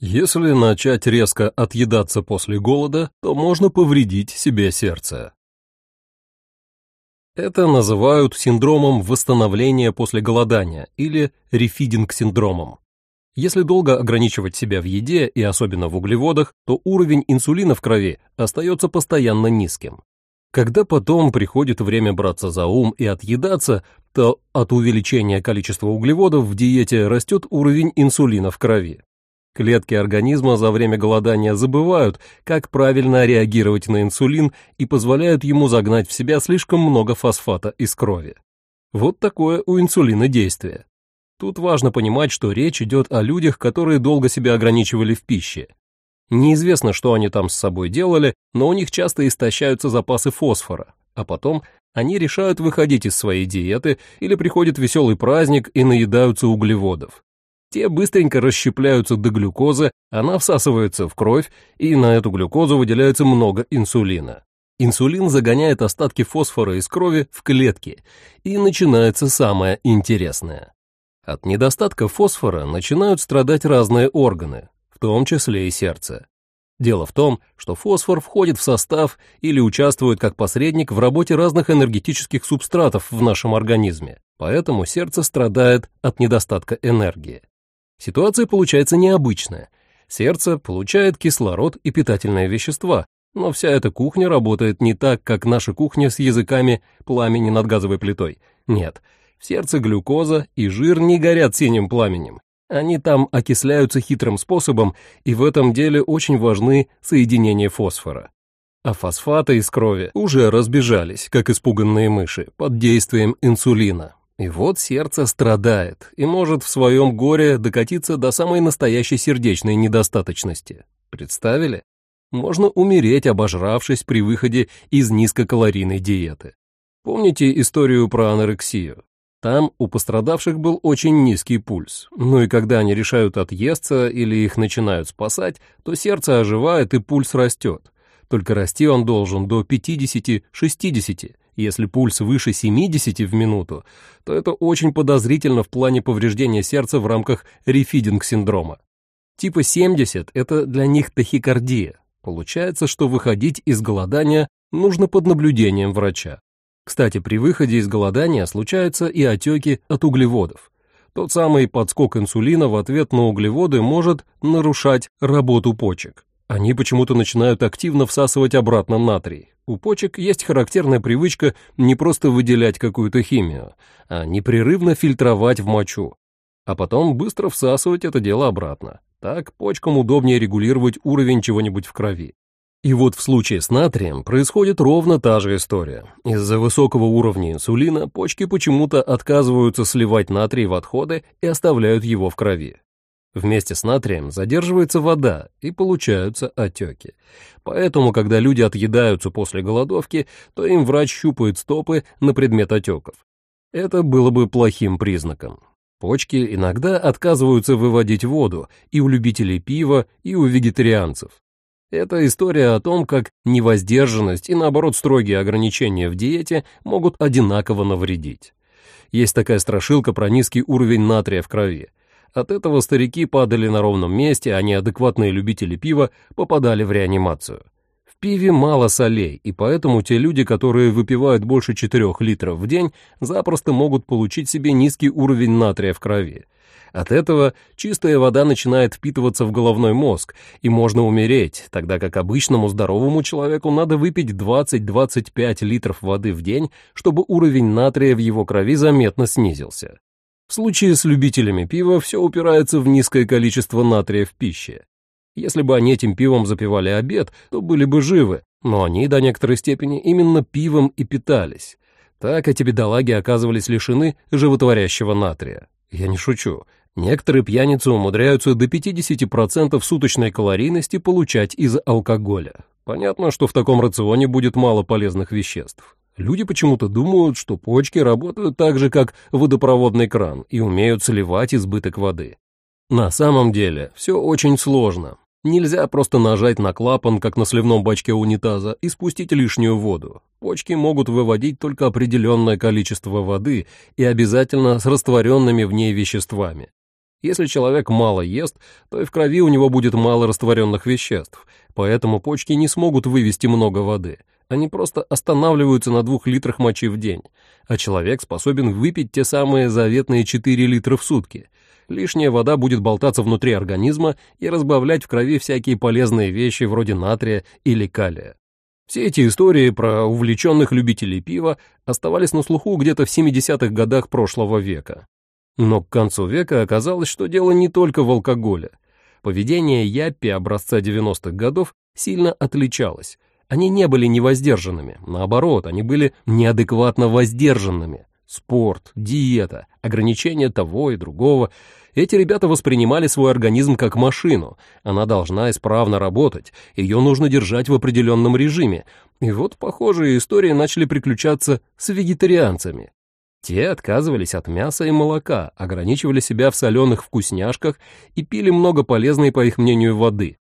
Если начать резко отъедаться после голода, то можно повредить себе сердце. Это называют синдромом восстановления после голодания или рефидинг-синдромом. Если долго ограничивать себя в еде и особенно в углеводах, то уровень инсулина в крови остается постоянно низким. Когда потом приходит время браться за ум и отъедаться, то от увеличения количества углеводов в диете растет уровень инсулина в крови. Клетки организма за время голодания забывают, как правильно реагировать на инсулин и позволяют ему загнать в себя слишком много фосфата из крови. Вот такое у инсулина действие. Тут важно понимать, что речь идет о людях, которые долго себя ограничивали в пище. Неизвестно, что они там с собой делали, но у них часто истощаются запасы фосфора, а потом они решают выходить из своей диеты или приходит веселый праздник и наедаются углеводов. Те быстренько расщепляются до глюкозы, она всасывается в кровь, и на эту глюкозу выделяется много инсулина. Инсулин загоняет остатки фосфора из крови в клетки, и начинается самое интересное. От недостатка фосфора начинают страдать разные органы, в том числе и сердце. Дело в том, что фосфор входит в состав или участвует как посредник в работе разных энергетических субстратов в нашем организме, поэтому сердце страдает от недостатка энергии. Ситуация получается необычная. Сердце получает кислород и питательные вещества, но вся эта кухня работает не так, как наша кухня с языками пламени над газовой плитой. Нет, в сердце глюкоза и жир не горят синим пламенем. Они там окисляются хитрым способом, и в этом деле очень важны соединения фосфора. А фосфаты из крови уже разбежались, как испуганные мыши, под действием инсулина. И вот сердце страдает и может в своем горе докатиться до самой настоящей сердечной недостаточности. Представили? Можно умереть, обожравшись при выходе из низкокалорийной диеты. Помните историю про анорексию? Там у пострадавших был очень низкий пульс, ну и когда они решают отъесться или их начинают спасать, то сердце оживает и пульс растет. Только расти он должен до 50-60. Если пульс выше 70 в минуту, то это очень подозрительно в плане повреждения сердца в рамках рефидинг-синдрома. Типа 70 – это для них тахикардия. Получается, что выходить из голодания нужно под наблюдением врача. Кстати, при выходе из голодания случаются и отеки от углеводов. Тот самый подскок инсулина в ответ на углеводы может нарушать работу почек. Они почему-то начинают активно всасывать обратно натрий. У почек есть характерная привычка не просто выделять какую-то химию, а непрерывно фильтровать в мочу, а потом быстро всасывать это дело обратно. Так почкам удобнее регулировать уровень чего-нибудь в крови. И вот в случае с натрием происходит ровно та же история. Из-за высокого уровня инсулина почки почему-то отказываются сливать натрий в отходы и оставляют его в крови. Вместе с натрием задерживается вода и получаются отеки. Поэтому, когда люди отъедаются после голодовки, то им врач щупает стопы на предмет отеков. Это было бы плохим признаком. Почки иногда отказываются выводить воду и у любителей пива, и у вегетарианцев. Это история о том, как невоздержанность и, наоборот, строгие ограничения в диете могут одинаково навредить. Есть такая страшилка про низкий уровень натрия в крови. От этого старики падали на ровном месте, а неадекватные любители пива попадали в реанимацию. В пиве мало солей, и поэтому те люди, которые выпивают больше 4 литров в день, запросто могут получить себе низкий уровень натрия в крови. От этого чистая вода начинает впитываться в головной мозг, и можно умереть, тогда как обычному здоровому человеку надо выпить 20-25 литров воды в день, чтобы уровень натрия в его крови заметно снизился. В случае с любителями пива все упирается в низкое количество натрия в пище. Если бы они этим пивом запивали обед, то были бы живы, но они до некоторой степени именно пивом и питались. Так эти бедолаги оказывались лишены животворящего натрия. Я не шучу. Некоторые пьяницы умудряются до 50% суточной калорийности получать из алкоголя. Понятно, что в таком рационе будет мало полезных веществ. Люди почему-то думают, что почки работают так же, как водопроводный кран, и умеют сливать избыток воды. На самом деле все очень сложно. Нельзя просто нажать на клапан, как на сливном бачке унитаза, и спустить лишнюю воду. Почки могут выводить только определенное количество воды и обязательно с растворенными в ней веществами. Если человек мало ест, то и в крови у него будет мало растворенных веществ, поэтому почки не смогут вывести много воды. Они просто останавливаются на двух литрах мочи в день, а человек способен выпить те самые заветные 4 литра в сутки. Лишняя вода будет болтаться внутри организма и разбавлять в крови всякие полезные вещи вроде натрия или калия. Все эти истории про увлеченных любителей пива оставались на слуху где-то в 70-х годах прошлого века. Но к концу века оказалось, что дело не только в алкоголе. Поведение Яппи образца 90-х годов сильно отличалось. Они не были невоздержанными, наоборот, они были неадекватно воздержанными. Спорт, диета, ограничения того и другого. Эти ребята воспринимали свой организм как машину. Она должна исправно работать, ее нужно держать в определенном режиме. И вот похожие истории начали приключаться с вегетарианцами. Те отказывались от мяса и молока, ограничивали себя в соленых вкусняшках и пили много полезной, по их мнению, воды.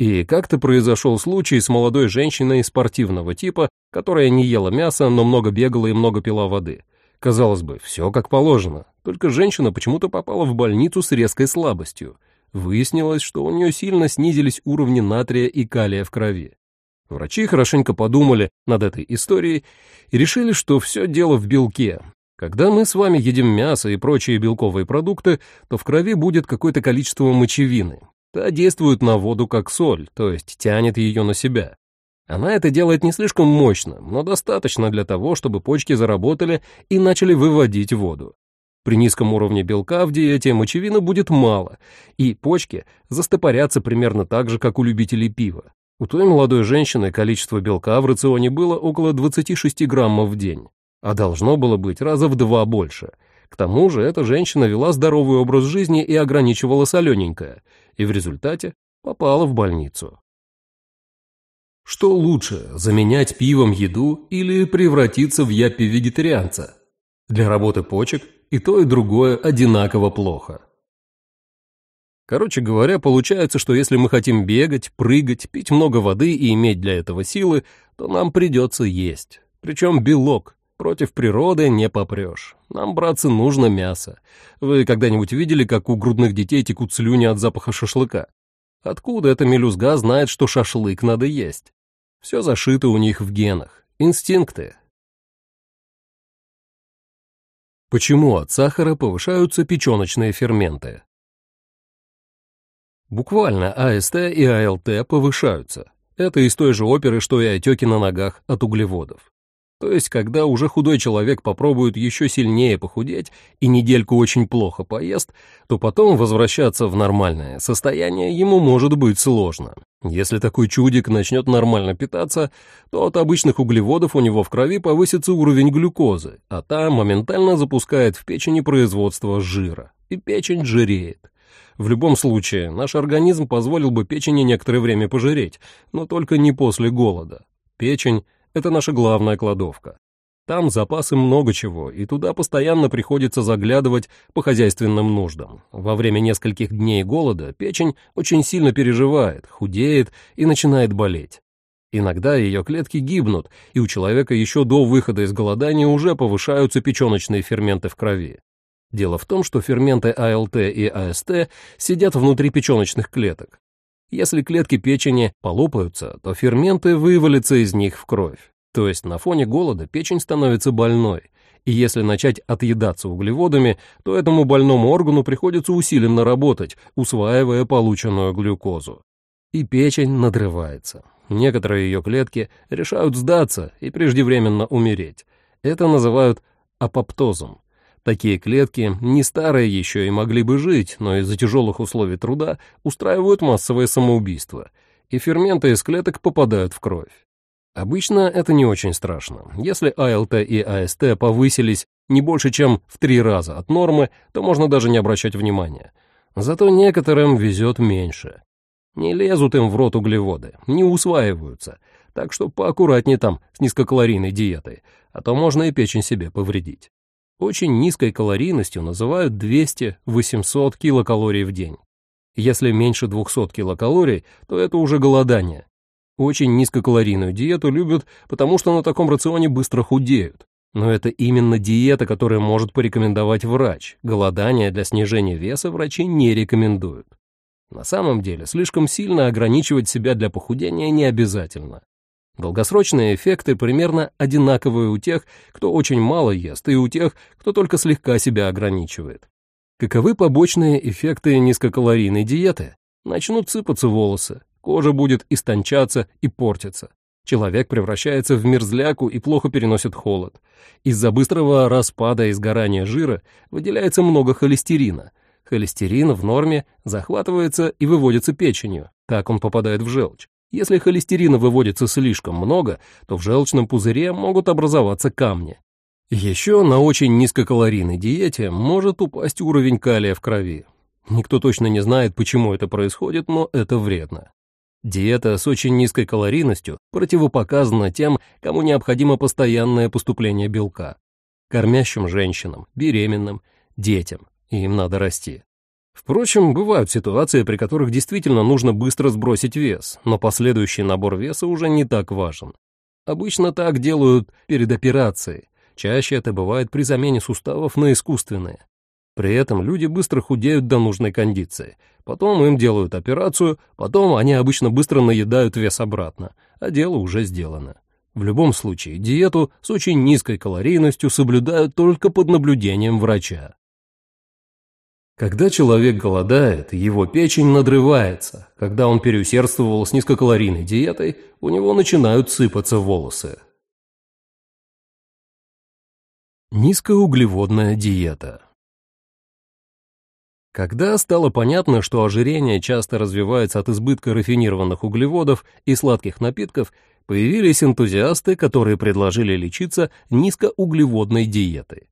И как-то произошел случай с молодой женщиной спортивного типа, которая не ела мяса, но много бегала и много пила воды. Казалось бы, все как положено, только женщина почему-то попала в больницу с резкой слабостью. Выяснилось, что у нее сильно снизились уровни натрия и калия в крови. Врачи хорошенько подумали над этой историей и решили, что все дело в белке. Когда мы с вами едим мясо и прочие белковые продукты, то в крови будет какое-то количество мочевины. Та действует на воду как соль, то есть тянет ее на себя. Она это делает не слишком мощно, но достаточно для того, чтобы почки заработали и начали выводить воду. При низком уровне белка в диете мочевины будет мало, и почки застопорятся примерно так же, как у любителей пива. У той молодой женщины количество белка в рационе было около 26 граммов в день, а должно было быть раза в два больше. К тому же эта женщина вела здоровый образ жизни и ограничивала солененькое, и в результате попала в больницу. Что лучше, заменять пивом еду или превратиться в япи-вегетарианца? Для работы почек и то, и другое одинаково плохо. Короче говоря, получается, что если мы хотим бегать, прыгать, пить много воды и иметь для этого силы, то нам придется есть. Причем белок. Против природы не попрешь. Нам, братцы, нужно мясо. Вы когда-нибудь видели, как у грудных детей текут слюни от запаха шашлыка? Откуда эта мелюзга знает, что шашлык надо есть? Все зашито у них в генах. Инстинкты. Почему от сахара повышаются печеночные ферменты? Буквально АСТ и АЛТ повышаются. Это из той же оперы, что и отеки на ногах от углеводов. То есть, когда уже худой человек попробует еще сильнее похудеть и недельку очень плохо поест, то потом возвращаться в нормальное состояние ему может быть сложно. Если такой чудик начнет нормально питаться, то от обычных углеводов у него в крови повысится уровень глюкозы, а та моментально запускает в печени производство жира, и печень жиреет. В любом случае, наш организм позволил бы печени некоторое время пожиреть, но только не после голода. Печень — это наша главная кладовка. Там запасы много чего, и туда постоянно приходится заглядывать по хозяйственным нуждам. Во время нескольких дней голода печень очень сильно переживает, худеет и начинает болеть. Иногда ее клетки гибнут, и у человека еще до выхода из голодания уже повышаются печеночные ферменты в крови. Дело в том, что ферменты АЛТ и АСТ сидят внутри печеночных клеток. Если клетки печени полопаются, то ферменты вывалятся из них в кровь. То есть на фоне голода печень становится больной. И если начать отъедаться углеводами, то этому больному органу приходится усиленно работать, усваивая полученную глюкозу. И печень надрывается. Некоторые ее клетки решают сдаться и преждевременно умереть. Это называют апоптозом. Такие клетки не старые еще и могли бы жить, но из-за тяжелых условий труда устраивают массовое самоубийство, и ферменты из клеток попадают в кровь. Обычно это не очень страшно. Если АЛТ и АСТ повысились не больше, чем в три раза от нормы, то можно даже не обращать внимания. Зато некоторым везет меньше. Не лезут им в рот углеводы, не усваиваются, так что поаккуратнее там с низкокалорийной диетой, а то можно и печень себе повредить. Очень низкой калорийностью называют 200-800 килокалорий в день. Если меньше 200 килокалорий, то это уже голодание. Очень низкокалорийную диету любят, потому что на таком рационе быстро худеют. Но это именно диета, которую может порекомендовать врач. Голодание для снижения веса врачи не рекомендуют. На самом деле, слишком сильно ограничивать себя для похудения не обязательно. Долгосрочные эффекты примерно одинаковые у тех, кто очень мало ест, и у тех, кто только слегка себя ограничивает. Каковы побочные эффекты низкокалорийной диеты? Начнут сыпаться волосы, кожа будет истончаться и портиться. Человек превращается в мерзляку и плохо переносит холод. Из-за быстрого распада и сгорания жира выделяется много холестерина. Холестерин в норме захватывается и выводится печенью, так он попадает в желчь. Если холестерина выводится слишком много, то в желчном пузыре могут образоваться камни. Еще на очень низкокалорийной диете может упасть уровень калия в крови. Никто точно не знает, почему это происходит, но это вредно. Диета с очень низкой калорийностью противопоказана тем, кому необходимо постоянное поступление белка. Кормящим женщинам, беременным, детям, им надо расти. Впрочем, бывают ситуации, при которых действительно нужно быстро сбросить вес, но последующий набор веса уже не так важен. Обычно так делают перед операцией, чаще это бывает при замене суставов на искусственные. При этом люди быстро худеют до нужной кондиции, потом им делают операцию, потом они обычно быстро наедают вес обратно, а дело уже сделано. В любом случае, диету с очень низкой калорийностью соблюдают только под наблюдением врача. Когда человек голодает, его печень надрывается. Когда он переусердствовал с низкокалорийной диетой, у него начинают сыпаться волосы. Низкоуглеводная диета Когда стало понятно, что ожирение часто развивается от избытка рафинированных углеводов и сладких напитков, появились энтузиасты, которые предложили лечиться низкоуглеводной диетой.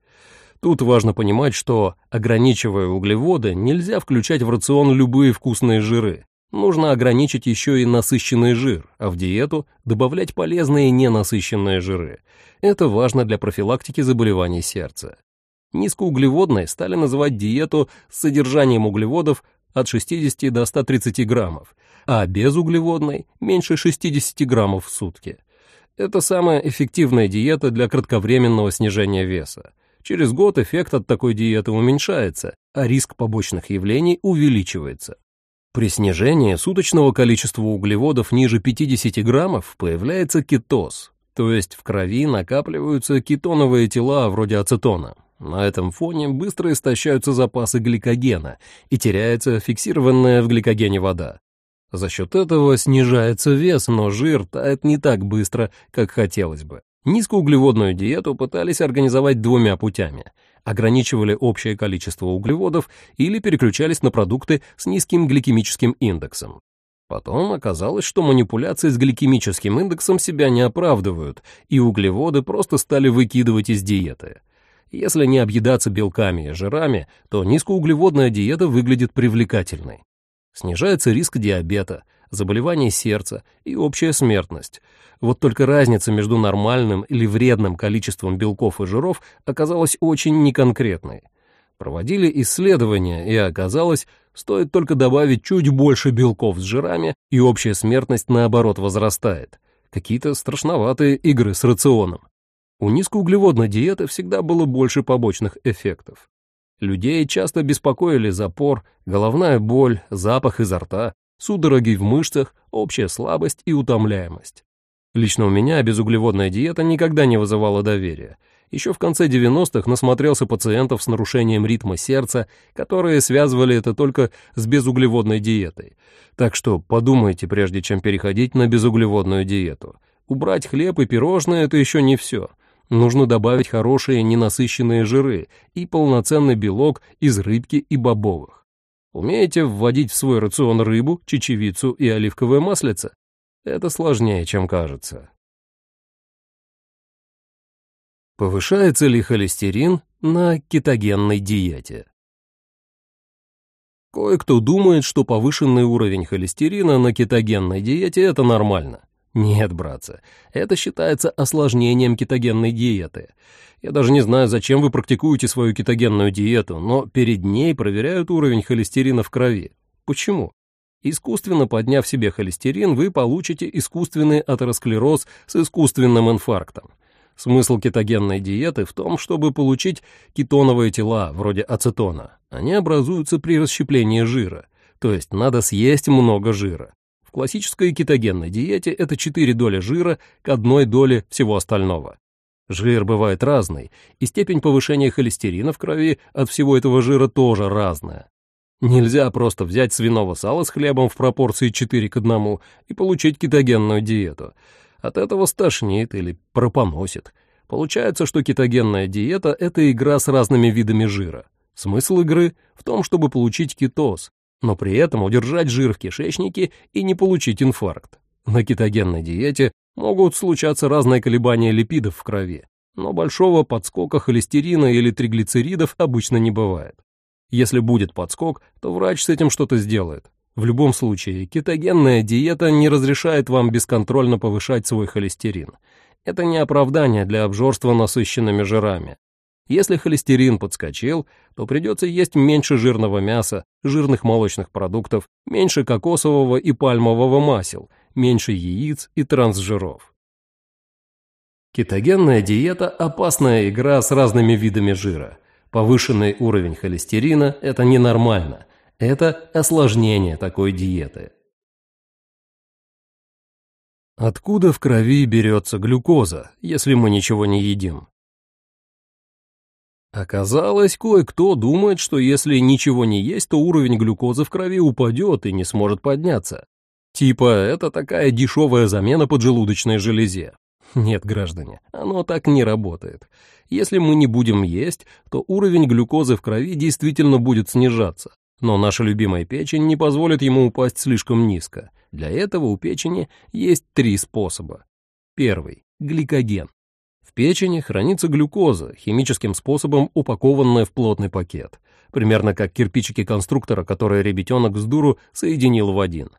Тут важно понимать, что, ограничивая углеводы, нельзя включать в рацион любые вкусные жиры. Нужно ограничить еще и насыщенный жир, а в диету добавлять полезные ненасыщенные жиры. Это важно для профилактики заболеваний сердца. Низкоуглеводной стали называть диету с содержанием углеводов от 60 до 130 граммов, а безуглеводной – меньше 60 граммов в сутки. Это самая эффективная диета для кратковременного снижения веса. Через год эффект от такой диеты уменьшается, а риск побочных явлений увеличивается. При снижении суточного количества углеводов ниже 50 граммов появляется кетоз, то есть в крови накапливаются кетоновые тела вроде ацетона. На этом фоне быстро истощаются запасы гликогена и теряется фиксированная в гликогене вода. За счет этого снижается вес, но жир тает не так быстро, как хотелось бы. Низкоуглеводную диету пытались организовать двумя путями. Ограничивали общее количество углеводов или переключались на продукты с низким гликемическим индексом. Потом оказалось, что манипуляции с гликемическим индексом себя не оправдывают, и углеводы просто стали выкидывать из диеты. Если не объедаться белками и жирами, то низкоуглеводная диета выглядит привлекательной. Снижается риск диабета, заболеваний сердца и общая смертность. Вот только разница между нормальным или вредным количеством белков и жиров оказалась очень неконкретной. Проводили исследования, и оказалось, стоит только добавить чуть больше белков с жирами, и общая смертность, наоборот, возрастает. Какие-то страшноватые игры с рационом. У низкоуглеводной диеты всегда было больше побочных эффектов. Людей часто беспокоили запор, головная боль, запах изо рта, судороги в мышцах, общая слабость и утомляемость. Лично у меня безуглеводная диета никогда не вызывала доверия. Еще в конце 90-х насмотрелся пациентов с нарушением ритма сердца, которые связывали это только с безуглеводной диетой. Так что подумайте, прежде чем переходить на безуглеводную диету. Убрать хлеб и пирожные – это еще не все. Нужно добавить хорошие ненасыщенные жиры и полноценный белок из рыбки и бобовых. Умеете вводить в свой рацион рыбу, чечевицу и оливковое маслице? Это сложнее, чем кажется. Повышается ли холестерин на кетогенной диете? Кое-кто думает, что повышенный уровень холестерина на кетогенной диете – это нормально. Нет, братцы, это считается осложнением кетогенной диеты. Я даже не знаю, зачем вы практикуете свою кетогенную диету, но перед ней проверяют уровень холестерина в крови. Почему? Искусственно подняв себе холестерин, вы получите искусственный атеросклероз с искусственным инфарктом. Смысл кетогенной диеты в том, чтобы получить кетоновые тела, вроде ацетона. Они образуются при расщеплении жира, то есть надо съесть много жира. В классической кетогенной диете это 4 доли жира к одной доле всего остального. Жир бывает разный, и степень повышения холестерина в крови от всего этого жира тоже разная. Нельзя просто взять свиного сала с хлебом в пропорции 4 к 1 и получить кетогенную диету. От этого стошнит или пропоносит. Получается, что кетогенная диета — это игра с разными видами жира. Смысл игры в том, чтобы получить кетоз, но при этом удержать жир в кишечнике и не получить инфаркт. На кетогенной диете могут случаться разные колебания липидов в крови, но большого подскока холестерина или триглицеридов обычно не бывает. Если будет подскок, то врач с этим что-то сделает. В любом случае, кетогенная диета не разрешает вам бесконтрольно повышать свой холестерин. Это не оправдание для обжорства насыщенными жирами. Если холестерин подскочил, то придется есть меньше жирного мяса, жирных молочных продуктов, меньше кокосового и пальмового масел, меньше яиц и трансжиров. Кетогенная диета – опасная игра с разными видами жира – Повышенный уровень холестерина – это ненормально. Это осложнение такой диеты. Откуда в крови берется глюкоза, если мы ничего не едим? Оказалось, кое-кто думает, что если ничего не есть, то уровень глюкозы в крови упадет и не сможет подняться. Типа, это такая дешевая замена поджелудочной железе. Нет, граждане, оно так не работает. Если мы не будем есть, то уровень глюкозы в крови действительно будет снижаться. Но наша любимая печень не позволит ему упасть слишком низко. Для этого у печени есть три способа. Первый – гликоген. Печени хранится глюкоза, химическим способом упакованная в плотный пакет, примерно как кирпичики конструктора, которые ребятенок с дуру соединил в один.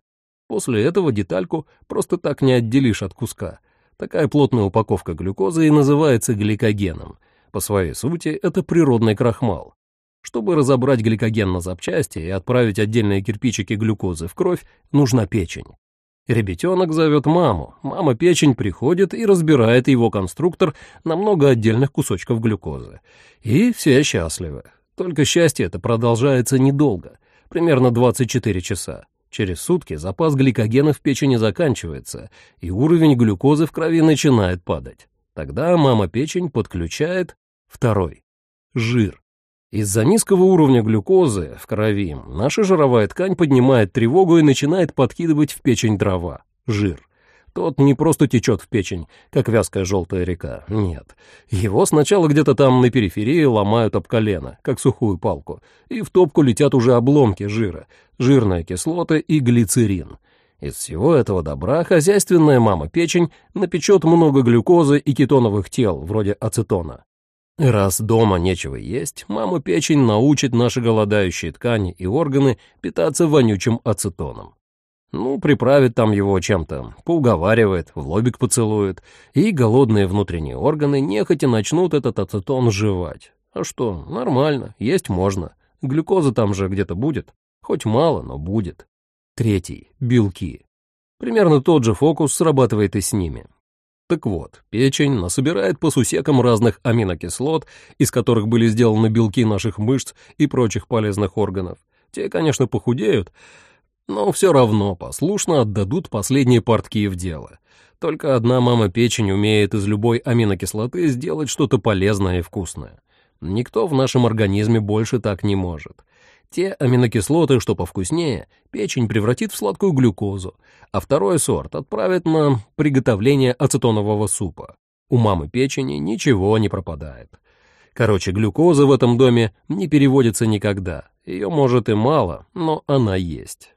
После этого детальку просто так не отделишь от куска – Такая плотная упаковка глюкозы и называется гликогеном. По своей сути, это природный крахмал. Чтобы разобрать гликоген на запчасти и отправить отдельные кирпичики глюкозы в кровь, нужна печень. Ребятенок зовет маму, мама печень приходит и разбирает его конструктор на много отдельных кусочков глюкозы. И все счастливы. Только счастье это продолжается недолго, примерно 24 часа. Через сутки запас гликогена в печени заканчивается, и уровень глюкозы в крови начинает падать. Тогда мама-печень подключает второй – жир. Из-за низкого уровня глюкозы в крови наша жировая ткань поднимает тревогу и начинает подкидывать в печень дрова – жир. Тот не просто течет в печень, как вязкая желтая река, нет. Его сначала где-то там на периферии ломают об колено, как сухую палку, и в топку летят уже обломки жира, жирные кислоты и глицерин. Из всего этого добра хозяйственная мама-печень напечет много глюкозы и кетоновых тел, вроде ацетона. Раз дома нечего есть, мама-печень научит наши голодающие ткани и органы питаться вонючим ацетоном. Ну, приправит там его чем-то, поуговаривает, в лобик поцелует, и голодные внутренние органы нехотя начнут этот ацетон жевать. А что, нормально, есть можно. Глюкоза там же где-то будет. Хоть мало, но будет. Третий — белки. Примерно тот же фокус срабатывает и с ними. Так вот, печень насобирает по сусекам разных аминокислот, из которых были сделаны белки наших мышц и прочих полезных органов. Те, конечно, похудеют, но все равно послушно отдадут последние портки в дело. Только одна мама печень умеет из любой аминокислоты сделать что-то полезное и вкусное. Никто в нашем организме больше так не может. Те аминокислоты, что повкуснее, печень превратит в сладкую глюкозу, а второй сорт отправит на приготовление ацетонового супа. У мамы печени ничего не пропадает. Короче, глюкоза в этом доме не переводится никогда. Ее может и мало, но она есть.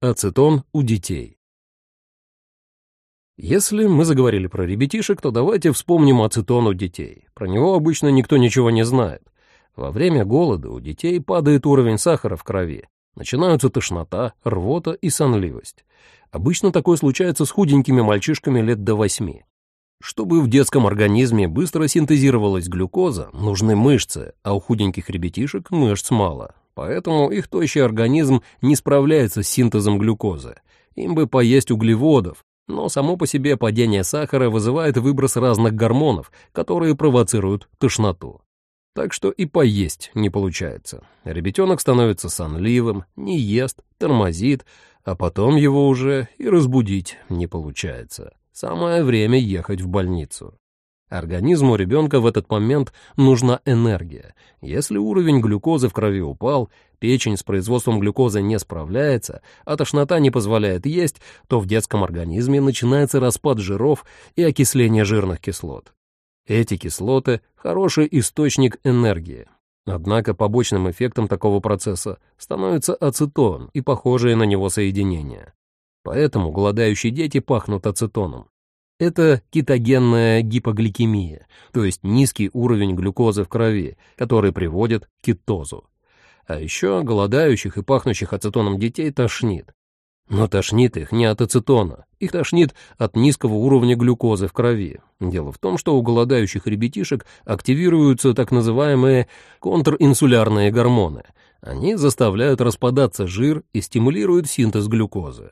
Ацетон у детей. Если мы заговорили про ребятишек, то давайте вспомним ацетон у детей. Про него обычно никто ничего не знает. Во время голода у детей падает уровень сахара в крови. Начинаются тошнота, рвота и сонливость. Обычно такое случается с худенькими мальчишками лет до восьми. Чтобы в детском организме быстро синтезировалась глюкоза, нужны мышцы, а у худеньких ребятишек мышц мало. Поэтому их тощий организм не справляется с синтезом глюкозы. Им бы поесть углеводов, но само по себе падение сахара вызывает выброс разных гормонов, которые провоцируют тошноту. Так что и поесть не получается. Ребятенок становится сонливым, не ест, тормозит, а потом его уже и разбудить не получается. Самое время ехать в больницу. Организму ребенка в этот момент нужна энергия. Если уровень глюкозы в крови упал, печень с производством глюкозы не справляется, а тошнота не позволяет есть, то в детском организме начинается распад жиров и окисление жирных кислот. Эти кислоты – хороший источник энергии. Однако побочным эффектом такого процесса становится ацетон и похожие на него соединения. Поэтому голодающие дети пахнут ацетоном. Это кетогенная гипогликемия, то есть низкий уровень глюкозы в крови, который приводит к кетозу. А еще голодающих и пахнущих ацетоном детей тошнит. Но тошнит их не от ацетона, их тошнит от низкого уровня глюкозы в крови. Дело в том, что у голодающих ребятишек активируются так называемые контринсулярные гормоны. Они заставляют распадаться жир и стимулируют синтез глюкозы.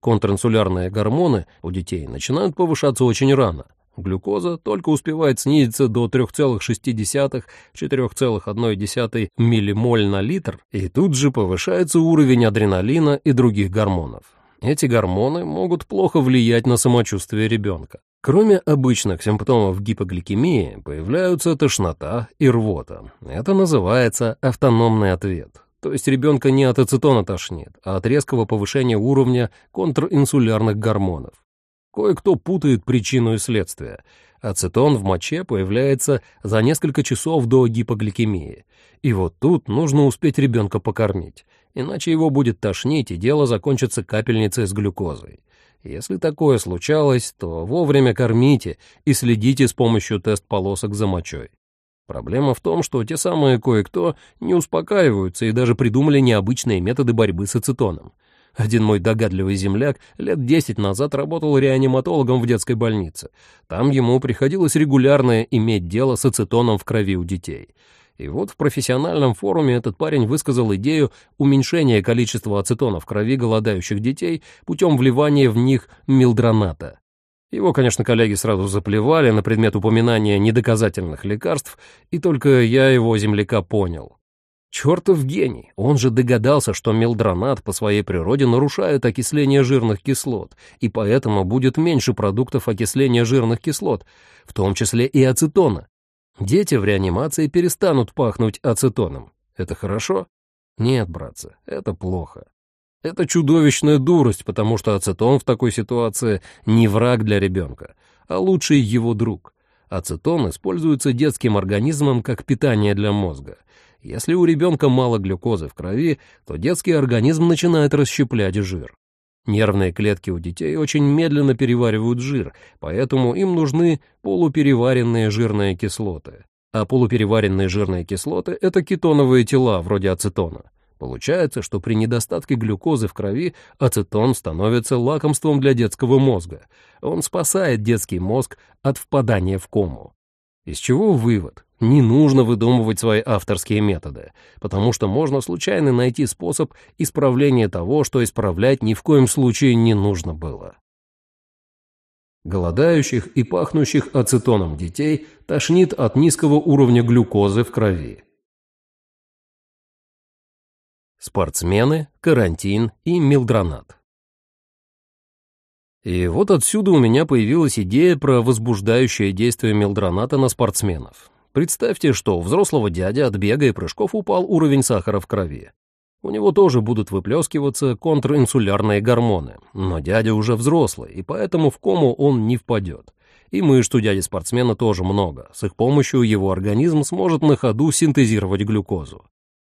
Контринсулярные гормоны у детей начинают повышаться очень рано. Глюкоза только успевает снизиться до 3,6-4,1 миллимоль на литр, и тут же повышается уровень адреналина и других гормонов. Эти гормоны могут плохо влиять на самочувствие ребенка. Кроме обычных симптомов гипогликемии, появляются тошнота и рвота. Это называется автономный ответ то есть ребенка не от ацетона тошнит, а от резкого повышения уровня контринсулярных гормонов. Кое-кто путает причину и следствие. Ацетон в моче появляется за несколько часов до гипогликемии. И вот тут нужно успеть ребенка покормить, иначе его будет тошнить, и дело закончится капельницей с глюкозой. Если такое случалось, то вовремя кормите и следите с помощью тест-полосок за мочой. Проблема в том, что те самые кое-кто не успокаиваются и даже придумали необычные методы борьбы с ацетоном. Один мой догадливый земляк лет десять назад работал реаниматологом в детской больнице. Там ему приходилось регулярно иметь дело с ацетоном в крови у детей. И вот в профессиональном форуме этот парень высказал идею уменьшения количества ацетона в крови голодающих детей путем вливания в них милдроната. Его, конечно, коллеги сразу заплевали на предмет упоминания недоказательных лекарств, и только я его земляка понял. Чертов гений! Он же догадался, что мелдронат по своей природе нарушает окисление жирных кислот, и поэтому будет меньше продуктов окисления жирных кислот, в том числе и ацетона. Дети в реанимации перестанут пахнуть ацетоном. Это хорошо? Нет, братцы, это плохо. Это чудовищная дурость, потому что ацетон в такой ситуации не враг для ребенка, а лучший его друг. Ацетон используется детским организмом как питание для мозга. Если у ребенка мало глюкозы в крови, то детский организм начинает расщеплять жир. Нервные клетки у детей очень медленно переваривают жир, поэтому им нужны полупереваренные жирные кислоты. А полупереваренные жирные кислоты — это кетоновые тела, вроде ацетона. Получается, что при недостатке глюкозы в крови ацетон становится лакомством для детского мозга. Он спасает детский мозг от впадания в кому. Из чего вывод? Не нужно выдумывать свои авторские методы, потому что можно случайно найти способ исправления того, что исправлять ни в коем случае не нужно было. Голодающих и пахнущих ацетоном детей тошнит от низкого уровня глюкозы в крови. Спортсмены, карантин и милдронат. И вот отсюда у меня появилась идея про возбуждающее действие милдроната на спортсменов. Представьте, что у взрослого дяди от бега и прыжков упал уровень сахара в крови. У него тоже будут выплескиваться контринсулярные гормоны, но дядя уже взрослый, и поэтому в кому он не впадет. И мышц у дяди-спортсмена тоже много, с их помощью его организм сможет на ходу синтезировать глюкозу.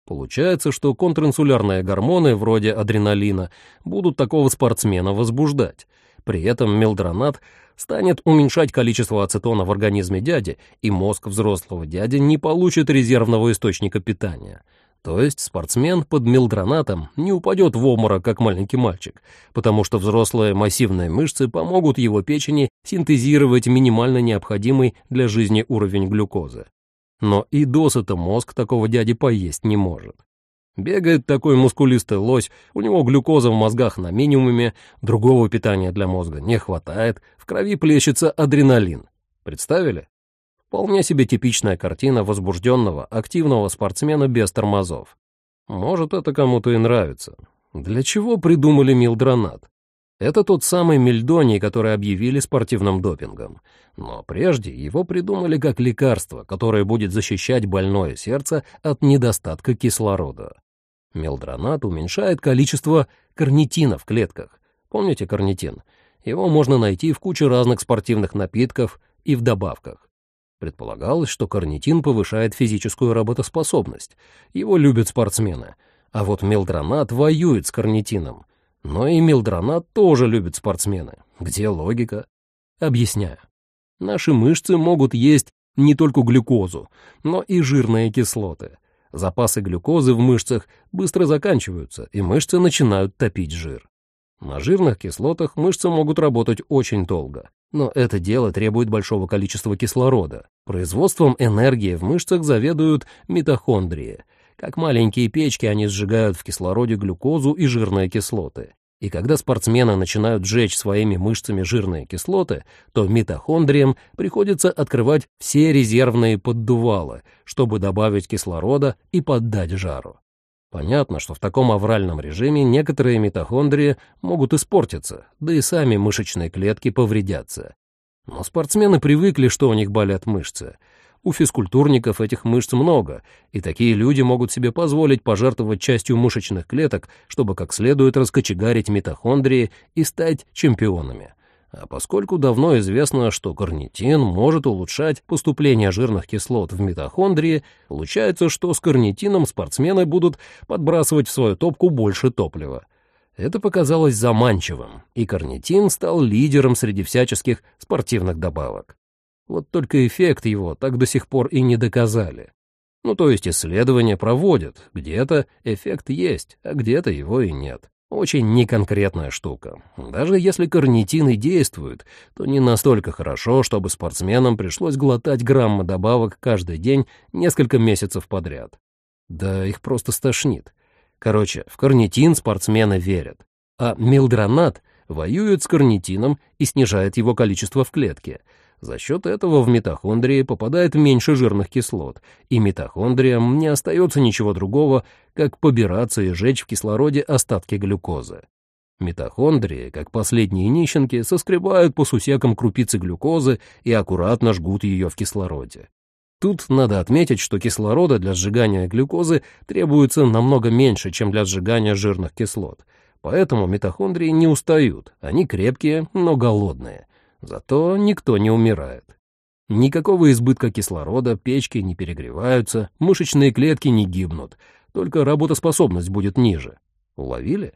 Получается, что контринсулярные гормоны, вроде адреналина, будут такого спортсмена возбуждать. При этом мелдронат станет уменьшать количество ацетона в организме дяди, и мозг взрослого дяди не получит резервного источника питания. То есть спортсмен под мелдронатом не упадет в обморок, как маленький мальчик, потому что взрослые массивные мышцы помогут его печени синтезировать минимально необходимый для жизни уровень глюкозы. Но и досыта мозг такого дяди поесть не может. Бегает такой мускулистый лось, у него глюкоза в мозгах на минимуме, другого питания для мозга не хватает, в крови плещется адреналин. Представили? Вполне себе типичная картина возбужденного, активного спортсмена без тормозов. Может, это кому-то и нравится. Для чего придумали милдронат? Это тот самый мельдоний, который объявили спортивным допингом. Но прежде его придумали как лекарство, которое будет защищать больное сердце от недостатка кислорода. Мелдронат уменьшает количество карнитина в клетках. Помните карнитин? Его можно найти в куче разных спортивных напитков и в добавках. Предполагалось, что карнитин повышает физическую работоспособность. Его любят спортсмены. А вот мелдронат воюет с карнитином. Но и мелдронат тоже любят спортсмены. Где логика? Объясняю. Наши мышцы могут есть не только глюкозу, но и жирные кислоты. Запасы глюкозы в мышцах быстро заканчиваются, и мышцы начинают топить жир. На жирных кислотах мышцы могут работать очень долго, но это дело требует большого количества кислорода. Производством энергии в мышцах заведуют митохондрии. Как маленькие печки они сжигают в кислороде глюкозу и жирные кислоты. И когда спортсмены начинают сжечь своими мышцами жирные кислоты, то митохондриям приходится открывать все резервные поддувалы, чтобы добавить кислорода и поддать жару. Понятно, что в таком авральном режиме некоторые митохондрии могут испортиться, да и сами мышечные клетки повредятся. Но спортсмены привыкли, что у них болят мышцы — у физкультурников этих мышц много, и такие люди могут себе позволить пожертвовать частью мышечных клеток, чтобы как следует раскочегарить митохондрии и стать чемпионами. А поскольку давно известно, что карнитин может улучшать поступление жирных кислот в митохондрии, получается, что с карнитином спортсмены будут подбрасывать в свою топку больше топлива. Это показалось заманчивым, и карнитин стал лидером среди всяческих спортивных добавок. Вот только эффект его так до сих пор и не доказали. Ну, то есть исследования проводят, где-то эффект есть, а где-то его и нет. Очень неконкретная штука. Даже если карнитин и действует, то не настолько хорошо, чтобы спортсменам пришлось глотать граммы добавок каждый день несколько месяцев подряд. Да их просто стошнит. Короче, в карнитин спортсмены верят. А милдронат воюет с карнитином и снижает его количество в клетке — за счет этого в митохондрии попадает меньше жирных кислот, и митохондриям не остается ничего другого, как побираться и жечь в кислороде остатки глюкозы. Митохондрии, как последние нищенки, соскребают по сусекам крупицы глюкозы и аккуратно жгут ее в кислороде. Тут надо отметить, что кислорода для сжигания глюкозы требуется намного меньше, чем для сжигания жирных кислот. Поэтому митохондрии не устают, они крепкие, но голодные. Зато никто не умирает. Никакого избытка кислорода, печки не перегреваются, мышечные клетки не гибнут, только работоспособность будет ниже. Уловили?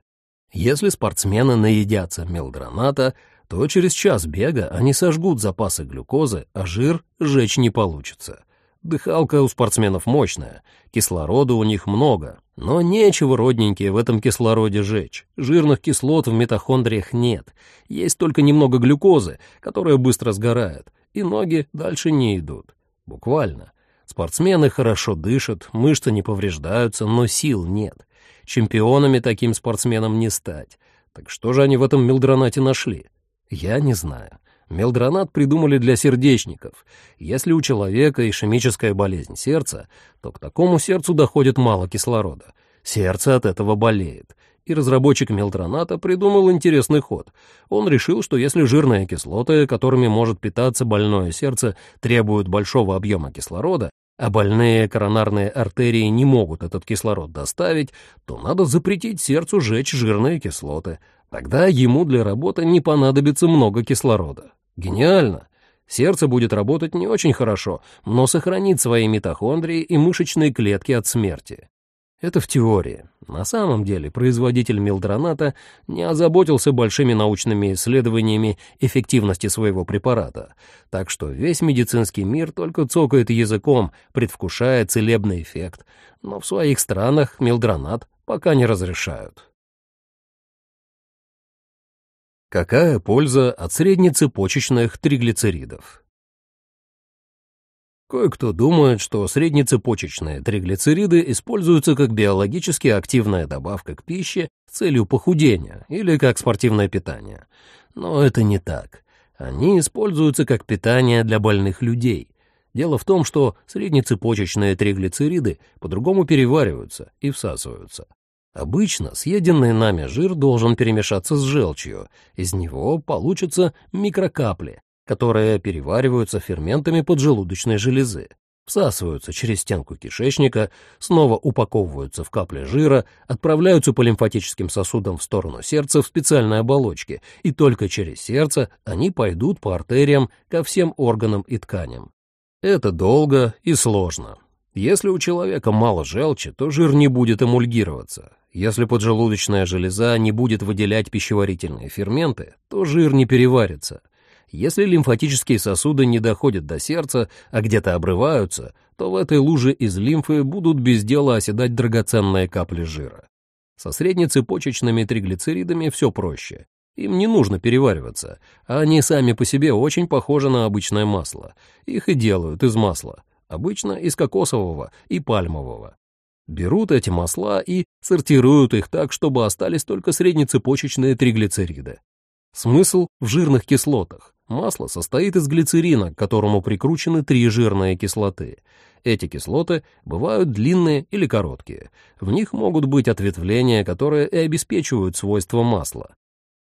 Если спортсмены наедятся мелдроната, то через час бега они сожгут запасы глюкозы, а жир сжечь не получится. Дыхалка у спортсменов мощная, кислорода у них много, но нечего, родненькие, в этом кислороде жечь. Жирных кислот в митохондриях нет, есть только немного глюкозы, которая быстро сгорает, и ноги дальше не идут. Буквально. Спортсмены хорошо дышат, мышцы не повреждаются, но сил нет. Чемпионами таким спортсменам не стать. Так что же они в этом мелдронате нашли? Я не знаю. Мелдронат придумали для сердечников. Если у человека ишемическая болезнь сердца, то к такому сердцу доходит мало кислорода. Сердце от этого болеет. И разработчик мелдроната придумал интересный ход. Он решил, что если жирные кислоты, которыми может питаться больное сердце, требуют большого объема кислорода, а больные коронарные артерии не могут этот кислород доставить, то надо запретить сердцу жечь жирные кислоты. Тогда ему для работы не понадобится много кислорода. Гениально! Сердце будет работать не очень хорошо, но сохранит свои митохондрии и мышечные клетки от смерти. Это в теории. На самом деле производитель мелдроната не озаботился большими научными исследованиями эффективности своего препарата, так что весь медицинский мир только цокает языком, предвкушая целебный эффект, но в своих странах мелдронат пока не разрешают. Какая польза от среднецепочечных триглицеридов? Кое-кто думает, что среднецепочечные триглицериды используются как биологически активная добавка к пище с целью похудения или как спортивное питание. Но это не так. Они используются как питание для больных людей. Дело в том, что среднецепочечные триглицериды по-другому перевариваются и всасываются. Обычно съеденный нами жир должен перемешаться с желчью, из него получатся микрокапли, которые перевариваются ферментами поджелудочной железы, всасываются через стенку кишечника, снова упаковываются в капли жира, отправляются по лимфатическим сосудам в сторону сердца в специальной оболочке, и только через сердце они пойдут по артериям ко всем органам и тканям. Это долго и сложно. Если у человека мало желчи, то жир не будет эмульгироваться. Если поджелудочная железа не будет выделять пищеварительные ферменты, то жир не переварится — если лимфатические сосуды не доходят до сердца, а где-то обрываются, то в этой луже из лимфы будут без дела оседать драгоценные капли жира. Со среднецепочечными триглицеридами все проще. Им не нужно перевариваться, а они сами по себе очень похожи на обычное масло. Их и делают из масла, обычно из кокосового и пальмового. Берут эти масла и сортируют их так, чтобы остались только среднецепочечные триглицериды. Смысл в жирных кислотах. Масло состоит из глицерина, к которому прикручены три жирные кислоты. Эти кислоты бывают длинные или короткие. В них могут быть ответвления, которые и обеспечивают свойства масла.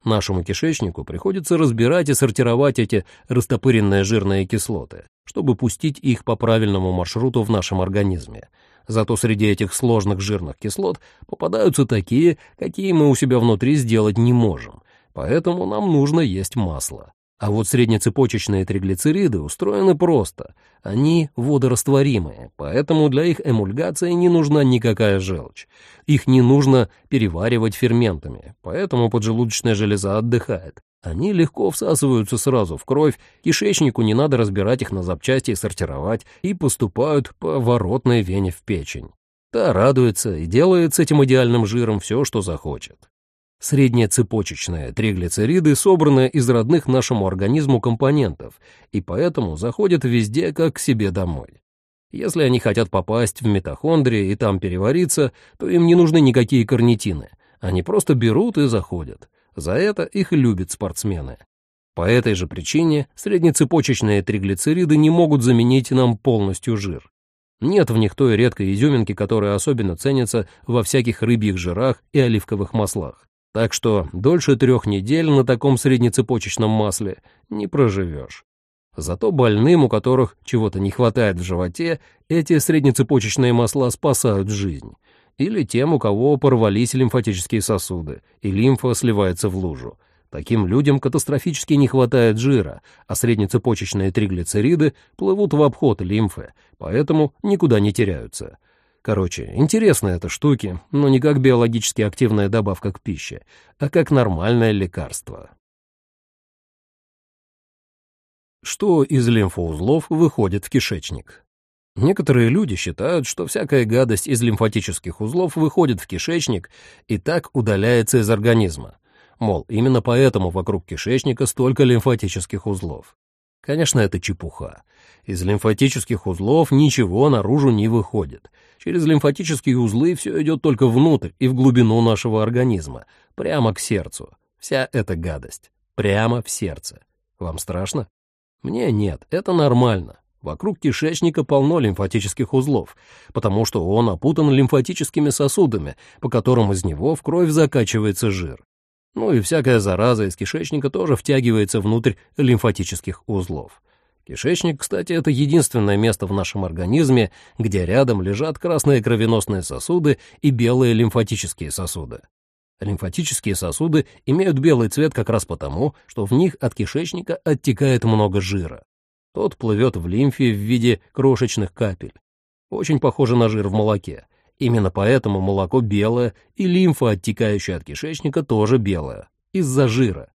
Нашему кишечнику приходится разбирать и сортировать эти растопыренные жирные кислоты, чтобы пустить их по правильному маршруту в нашем организме. Зато среди этих сложных жирных кислот попадаются такие, какие мы у себя внутри сделать не можем, поэтому нам нужно есть масло. А вот среднецепочечные триглицериды устроены просто. Они водорастворимые, поэтому для их эмульгации не нужна никакая желчь. Их не нужно переваривать ферментами, поэтому поджелудочная железа отдыхает. Они легко всасываются сразу в кровь, кишечнику не надо разбирать их на запчасти и сортировать, и поступают по воротной вене в печень. Та радуется и делает с этим идеальным жиром все, что захочет. Среднецепочечные триглицериды собраны из родных нашему организму компонентов и поэтому заходят везде как к себе домой. Если они хотят попасть в митохондрии и там перевариться, то им не нужны никакие карнитины. Они просто берут и заходят. За это их любят спортсмены. По этой же причине среднецепочечные триглицериды не могут заменить нам полностью жир. Нет в них той редкой изюминки, которая особенно ценится во всяких рыбьих жирах и оливковых маслах. Так что дольше трех недель на таком среднецепочечном масле не проживешь. Зато больным, у которых чего-то не хватает в животе, эти среднецепочечные масла спасают жизнь. Или тем, у кого порвались лимфатические сосуды, и лимфа сливается в лужу. Таким людям катастрофически не хватает жира, а среднецепочечные триглицериды плывут в обход лимфы, поэтому никуда не теряются. Короче, интересные это штуки, но не как биологически активная добавка к пище, а как нормальное лекарство. Что из лимфоузлов выходит в кишечник? Некоторые люди считают, что всякая гадость из лимфатических узлов выходит в кишечник и так удаляется из организма. Мол, именно поэтому вокруг кишечника столько лимфатических узлов. Конечно, это чепуха. Из лимфатических узлов ничего наружу не выходит. Через лимфатические узлы все идет только внутрь и в глубину нашего организма, прямо к сердцу. Вся эта гадость. Прямо в сердце. Вам страшно? Мне нет, это нормально. Вокруг кишечника полно лимфатических узлов, потому что он опутан лимфатическими сосудами, по которым из него в кровь закачивается жир. Ну и всякая зараза из кишечника тоже втягивается внутрь лимфатических узлов. Кишечник, кстати, это единственное место в нашем организме, где рядом лежат красные кровеносные сосуды и белые лимфатические сосуды. Лимфатические сосуды имеют белый цвет как раз потому, что в них от кишечника оттекает много жира. Тот плывет в лимфе в виде крошечных капель. Очень похоже на жир в молоке. Именно поэтому молоко белое, и лимфа, оттекающая от кишечника, тоже белая, из-за жира.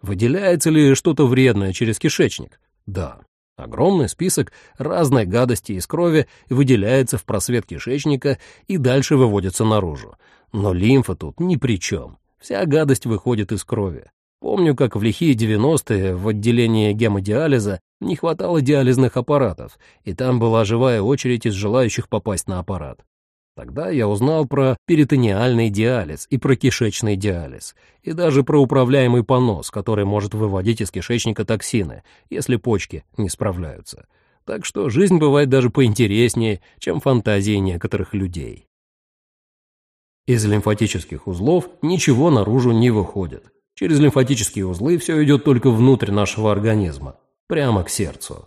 Выделяется ли что-то вредное через кишечник? Да. Огромный список разной гадости из крови выделяется в просвет кишечника и дальше выводится наружу. Но лимфа тут ни при чем. Вся гадость выходит из крови. Помню, как в лихие 90-е в отделении гемодиализа Не хватало диализных аппаратов, и там была живая очередь из желающих попасть на аппарат. Тогда я узнал про перитониальный диализ и про кишечный диализ, и даже про управляемый понос, который может выводить из кишечника токсины, если почки не справляются. Так что жизнь бывает даже поинтереснее, чем фантазии некоторых людей. Из лимфатических узлов ничего наружу не выходит. Через лимфатические узлы все идет только внутрь нашего организма, прямо к сердцу.